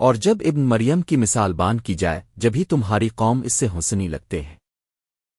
اور جب ابن مریم کی مثال بان کی جائے، جبھی تمہاری قوم اس سے حسنی لگتے ہیں۔